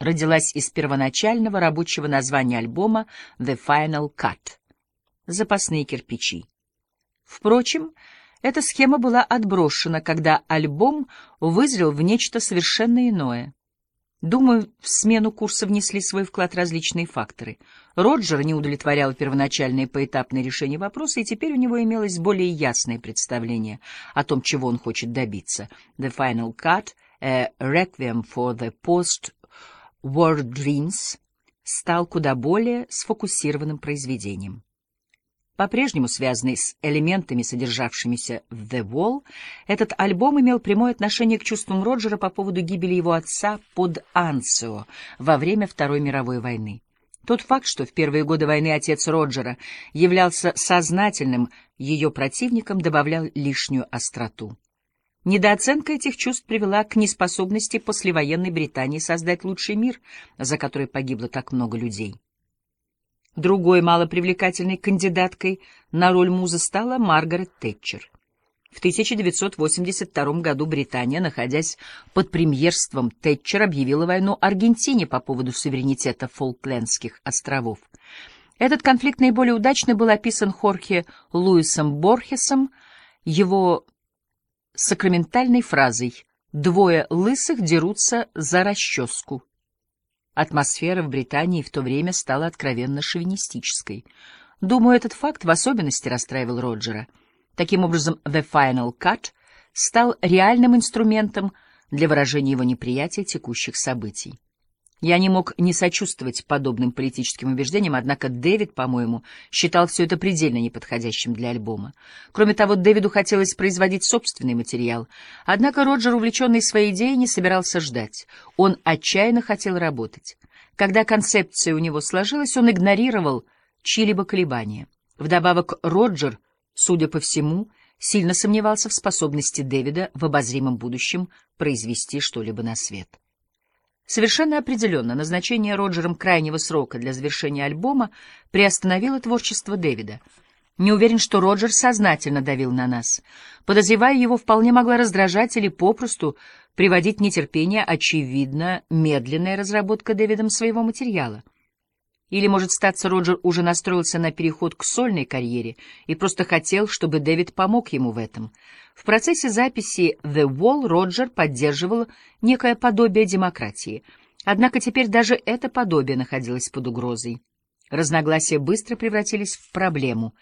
родилась из первоначального рабочего названия альбома «The Final Cut» — «Запасные кирпичи». Впрочем, эта схема была отброшена, когда альбом вызрел в нечто совершенно иное. Думаю, в смену курса внесли свой вклад различные факторы. Роджер не удовлетворял первоначальное поэтапное решение вопроса, и теперь у него имелось более ясное представление о том, чего он хочет добиться. The Final Cut, A Requiem for the Post-War Dreams, стал куда более сфокусированным произведением по-прежнему связанный с элементами, содержавшимися в «The Wall», этот альбом имел прямое отношение к чувствам Роджера по поводу гибели его отца под Анцио во время Второй мировой войны. Тот факт, что в первые годы войны отец Роджера являлся сознательным ее противником, добавлял лишнюю остроту. Недооценка этих чувств привела к неспособности послевоенной Британии создать лучший мир, за который погибло так много людей. Другой малопривлекательной кандидаткой на роль музы стала Маргарет Тэтчер. В 1982 году Британия, находясь под премьерством, Тэтчер объявила войну Аргентине по поводу суверенитета Фолклендских островов. Этот конфликт наиболее удачно был описан Хорхе Луисом Борхесом, его сакраментальной фразой «Двое лысых дерутся за расческу». Атмосфера в Британии в то время стала откровенно шовинистической. Думаю, этот факт в особенности расстраивал Роджера. Таким образом, «The Final Cut» стал реальным инструментом для выражения его неприятия текущих событий. Я не мог не сочувствовать подобным политическим убеждениям, однако Дэвид, по-моему, считал все это предельно неподходящим для альбома. Кроме того, Дэвиду хотелось производить собственный материал. Однако Роджер, увлеченный своей идеей, не собирался ждать. Он отчаянно хотел работать. Когда концепция у него сложилась, он игнорировал чьи-либо колебания. Вдобавок, Роджер, судя по всему, сильно сомневался в способности Дэвида в обозримом будущем произвести что-либо на свет. Совершенно определенно, назначение Роджером крайнего срока для завершения альбома приостановило творчество Дэвида. Не уверен, что Роджер сознательно давил на нас. Подозреваю, его вполне могла раздражать или попросту приводить нетерпение очевидно медленная разработка Дэвидом своего материала. Или, может, статься, Роджер уже настроился на переход к сольной карьере и просто хотел, чтобы Дэвид помог ему в этом. В процессе записи «The Wall» Роджер поддерживал некое подобие демократии. Однако теперь даже это подобие находилось под угрозой. Разногласия быстро превратились в проблему,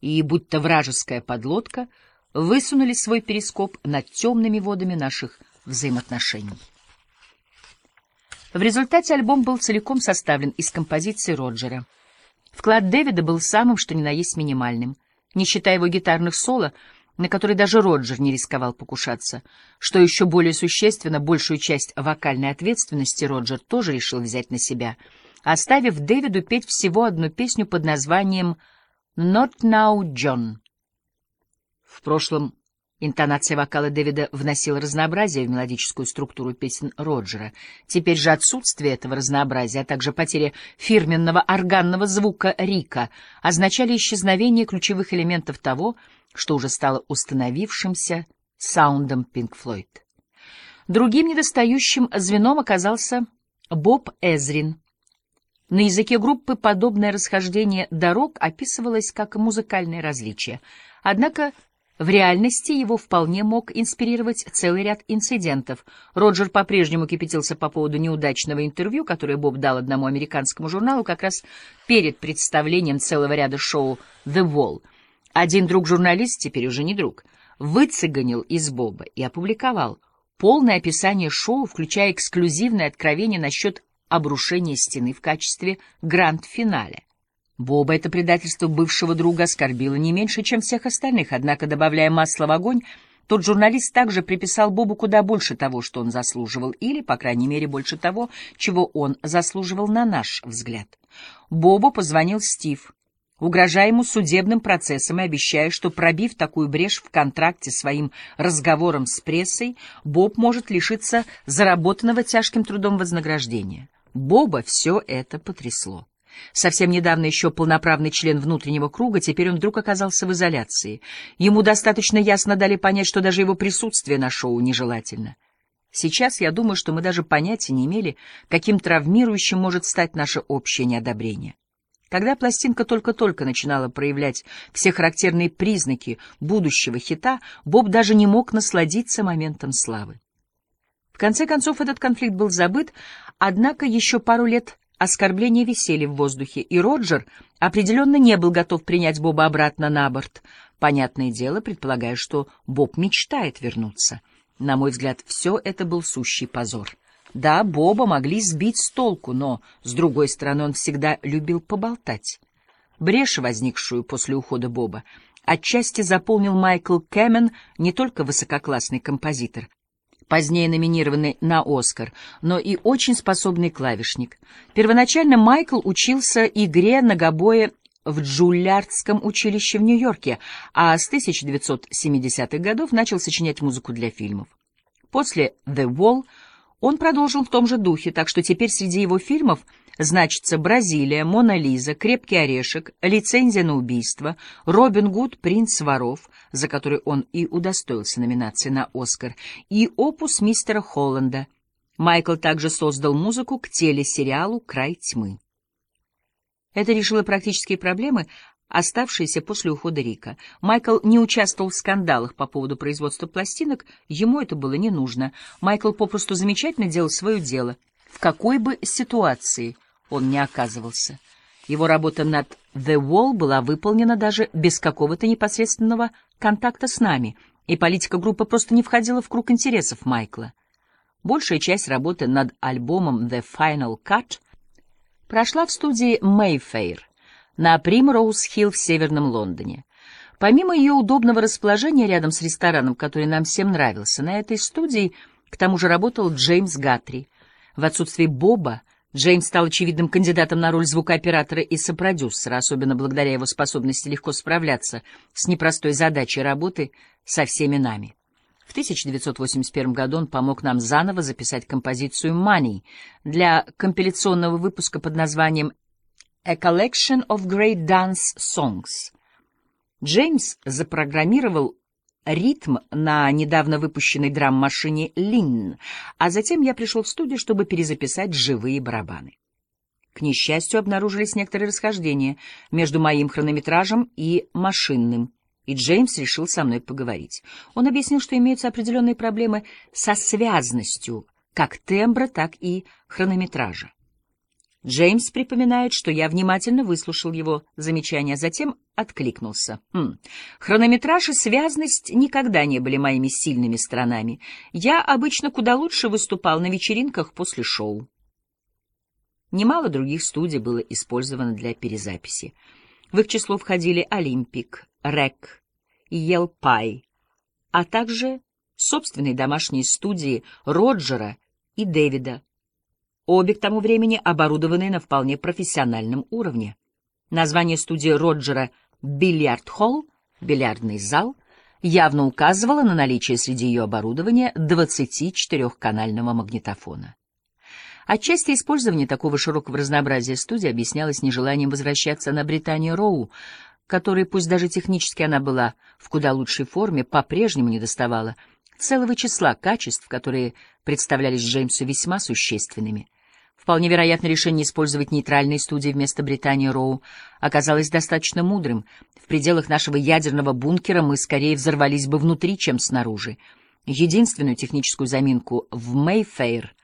и, будто вражеская подлодка, высунули свой перископ над темными водами наших взаимоотношений. В результате альбом был целиком составлен из композиций Роджера. Вклад Дэвида был самым что ни на есть минимальным. Не считая его гитарных соло, на которые даже Роджер не рисковал покушаться. Что еще более существенно, большую часть вокальной ответственности Роджер тоже решил взять на себя, оставив Дэвиду петь всего одну песню под названием «Not Now, John». В прошлом Интонация вокала Дэвида вносила разнообразие в мелодическую структуру песен Роджера. Теперь же отсутствие этого разнообразия, а также потеря фирменного органного звука Рика означали исчезновение ключевых элементов того, что уже стало установившимся саундом Pink Floyd. Другим недостающим звеном оказался Боб Эзрин. На языке группы подобное расхождение дорог описывалось как музыкальное различие. Однако в реальности его вполне мог инспирировать целый ряд инцидентов. Роджер по-прежнему кипятился по поводу неудачного интервью, которое Боб дал одному американскому журналу как раз перед представлением целого ряда шоу «The Wall». Один друг-журналист, теперь уже не друг, выцеганил из Боба и опубликовал полное описание шоу, включая эксклюзивное откровение насчет обрушения стены в качестве гранд-финале. Боба это предательство бывшего друга оскорбило не меньше, чем всех остальных, однако, добавляя масло в огонь, тот журналист также приписал Бобу куда больше того, что он заслуживал, или, по крайней мере, больше того, чего он заслуживал на наш взгляд. Бобу позвонил Стив, угрожая ему судебным процессом и обещая, что, пробив такую брешь в контракте своим разговором с прессой, Боб может лишиться заработанного тяжким трудом вознаграждения. Боба все это потрясло. Совсем недавно еще полноправный член внутреннего круга, теперь он вдруг оказался в изоляции. Ему достаточно ясно дали понять, что даже его присутствие на шоу нежелательно. Сейчас я думаю, что мы даже понятия не имели, каким травмирующим может стать наше общее неодобрение. Когда пластинка только-только начинала проявлять все характерные признаки будущего хита, Боб даже не мог насладиться моментом славы. В конце концов, этот конфликт был забыт, однако еще пару лет оскорбления висели в воздухе, и Роджер определенно не был готов принять Боба обратно на борт. Понятное дело, предполагая, что Боб мечтает вернуться. На мой взгляд, все это был сущий позор. Да, Боба могли сбить с толку, но, с другой стороны, он всегда любил поболтать. Брешь, возникшую после ухода Боба, отчасти заполнил Майкл Кэмен, не только высококлассный композитор, позднее номинированный на «Оскар», но и очень способный клавишник. Первоначально Майкл учился игре на гобое в Джулиардском училище в Нью-Йорке, а с 1970-х годов начал сочинять музыку для фильмов. После «The Wall» Он продолжил в том же духе, так что теперь среди его фильмов значится «Бразилия», «Мона Лиза», «Крепкий орешек», «Лицензия на убийство», «Робин Гуд», «Принц воров», за который он и удостоился номинации на «Оскар», и «Опус мистера Холланда». Майкл также создал музыку к телесериалу «Край тьмы». Это решило практические проблемы, оставшиеся после ухода Рика. Майкл не участвовал в скандалах по поводу производства пластинок, ему это было не нужно. Майкл попросту замечательно делал свое дело, в какой бы ситуации он ни оказывался. Его работа над «The Wall» была выполнена даже без какого-то непосредственного контакта с нами, и политика группы просто не входила в круг интересов Майкла. Большая часть работы над альбомом «The Final Cut» прошла в студии Mayfair — на Примроуз-Хилл в Северном Лондоне. Помимо ее удобного расположения рядом с рестораном, который нам всем нравился, на этой студии к тому же работал Джеймс Гатри. В отсутствие Боба Джеймс стал очевидным кандидатом на роль звукооператора и сопродюсера, особенно благодаря его способности легко справляться с непростой задачей работы со всеми нами. В 1981 году он помог нам заново записать композицию «Money» для компиляционного выпуска под названием A Collection of Great Dance Songs. Джеймс запрограммировал ритм на недавно выпущенной драм-машине «Лин», а затем я пришел в студию, чтобы перезаписать живые барабаны. К несчастью, обнаружились некоторые расхождения между моим хронометражем и машинным, и Джеймс решил со мной поговорить. Он объяснил, что имеются определенные проблемы со связностью как тембра, так и хронометража. Джеймс припоминает, что я внимательно выслушал его замечания, затем откликнулся. Хм. Хронометраж и связность никогда не были моими сильными сторонами. Я обычно куда лучше выступал на вечеринках после шоу. Немало других студий было использовано для перезаписи. В их число входили «Olympic», «RAK», «Eel Pie», а также собственные домашние студии Роджера и Дэвида, обе к тому времени оборудованные на вполне профессиональном уровне. Название студии Роджера «Billiard Hall» — «Бильярдный зал» явно указывало на наличие среди ее оборудования 24-канального магнитофона. Отчасти использование такого широкого разнообразия студий объяснялось нежеланием возвращаться на Британию Роу, которой, пусть даже технически она была в куда лучшей форме, по-прежнему не доставала целого числа качеств, которые представлялись Джеймсу весьма существенными — Вполне вероятно, решение использовать нейтральные студии вместо Британии Роу оказалось достаточно мудрым. В пределах нашего ядерного бункера мы скорее взорвались бы внутри, чем снаружи. Единственную техническую заминку в Мэйфейр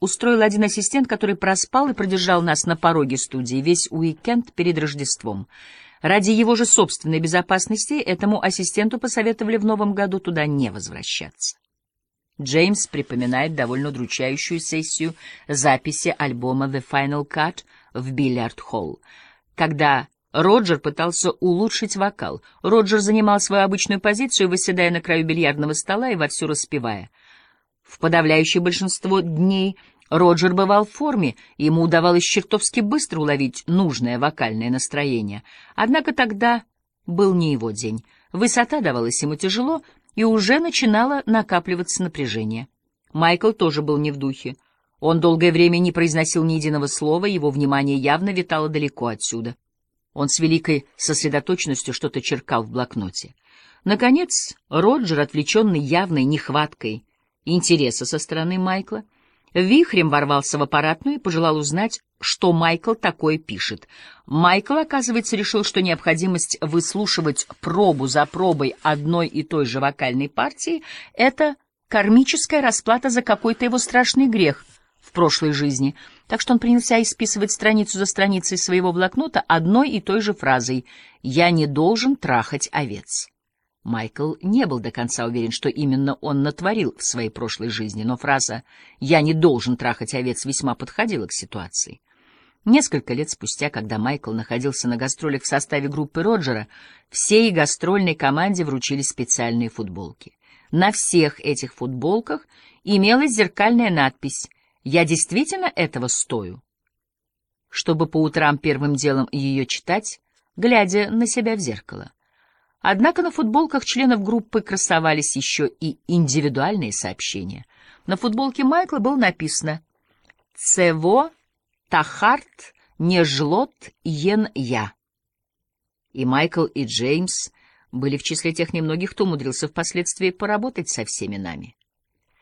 устроил один ассистент, который проспал и продержал нас на пороге студии весь уикенд перед Рождеством. Ради его же собственной безопасности этому ассистенту посоветовали в новом году туда не возвращаться. Джеймс припоминает довольно удручающую сессию записи альбома «The Final Cut» в Бильярд-холл, когда Роджер пытался улучшить вокал. Роджер занимал свою обычную позицию, восседая на краю бильярдного стола и вовсю распевая. В подавляющее большинство дней Роджер бывал в форме, ему удавалось чертовски быстро уловить нужное вокальное настроение. Однако тогда был не его день. Высота давалась ему тяжело, и уже начинало накапливаться напряжение. Майкл тоже был не в духе. Он долгое время не произносил ни единого слова, его внимание явно витало далеко отсюда. Он с великой сосредоточенностью что-то черкал в блокноте. Наконец, Роджер, отвлеченный явной нехваткой интереса со стороны Майкла, вихрем ворвался в аппаратную и пожелал узнать, что Майкл такое пишет. Майкл, оказывается, решил, что необходимость выслушивать пробу за пробой одной и той же вокальной партии — это кармическая расплата за какой-то его страшный грех в прошлой жизни, так что он принялся исписывать страницу за страницей своего блокнота одной и той же фразой «Я не должен трахать овец». Майкл не был до конца уверен, что именно он натворил в своей прошлой жизни, но фраза «я не должен трахать овец» весьма подходила к ситуации. Несколько лет спустя, когда Майкл находился на гастролях в составе группы Роджера, всей гастрольной команде вручили специальные футболки. На всех этих футболках имелась зеркальная надпись «Я действительно этого стою?» Чтобы по утрам первым делом ее читать, глядя на себя в зеркало. Однако на футболках членов группы красовались еще и индивидуальные сообщения. На футболке Майкла было написано «Цево Тахарт не жлот ен я». И Майкл, и Джеймс были в числе тех немногих, кто умудрился впоследствии поработать со всеми нами.